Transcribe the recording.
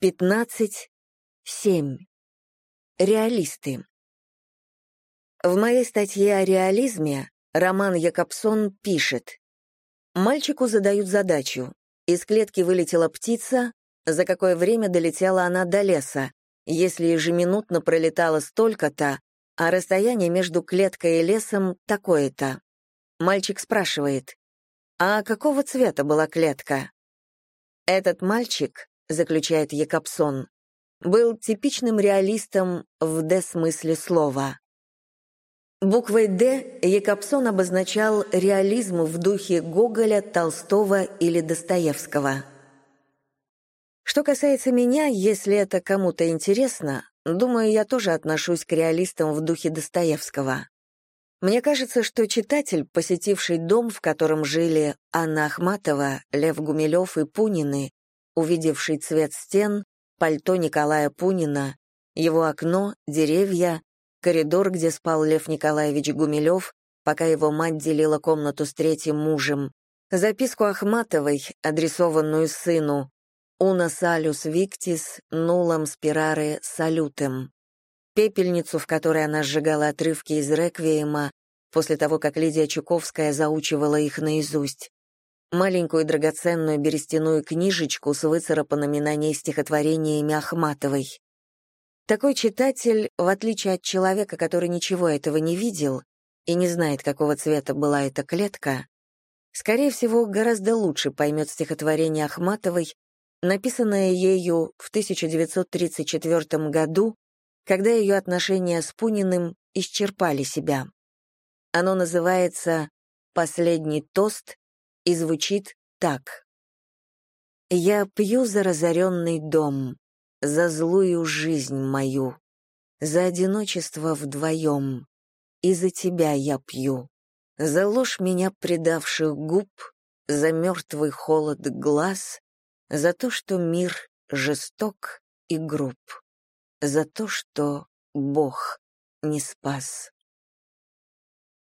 15.7. Реалисты. В моей статье о реализме Роман Якобсон пишет. Мальчику задают задачу. Из клетки вылетела птица, за какое время долетела она до леса, если ежеминутно пролетала столько-то, а расстояние между клеткой и лесом такое-то. Мальчик спрашивает, а какого цвета была клетка? Этот мальчик заключает Якобсон, был типичным реалистом в «Д» слова. Буквой «Д» Якобсон обозначал реализм в духе Гоголя, Толстого или Достоевского. Что касается меня, если это кому-то интересно, думаю, я тоже отношусь к реалистам в духе Достоевского. Мне кажется, что читатель, посетивший дом, в котором жили Анна Ахматова, Лев Гумилев и Пунины, увидевший цвет стен, пальто Николая Пунина, его окно, деревья, коридор, где спал Лев Николаевич Гумилев, пока его мать делила комнату с третьим мужем, записку Ахматовой, адресованную сыну «Уна салюс виктис, нулам спираре салютем», пепельницу, в которой она сжигала отрывки из реквиема, после того, как Лидия Чуковская заучивала их наизусть, маленькую драгоценную берестяную книжечку с выцарапанными на ней стихотворениями Ахматовой. Такой читатель, в отличие от человека, который ничего этого не видел и не знает, какого цвета была эта клетка, скорее всего, гораздо лучше поймет стихотворение Ахматовой, написанное ею в 1934 году, когда ее отношения с Пуниным исчерпали себя. Оно называется «Последний тост и звучит так. «Я пью за разоренный дом, за злую жизнь мою, за одиночество вдвоем, и за тебя я пью, за ложь меня предавших губ, за мертвый холод глаз, за то, что мир жесток и груб, за то, что Бог не спас.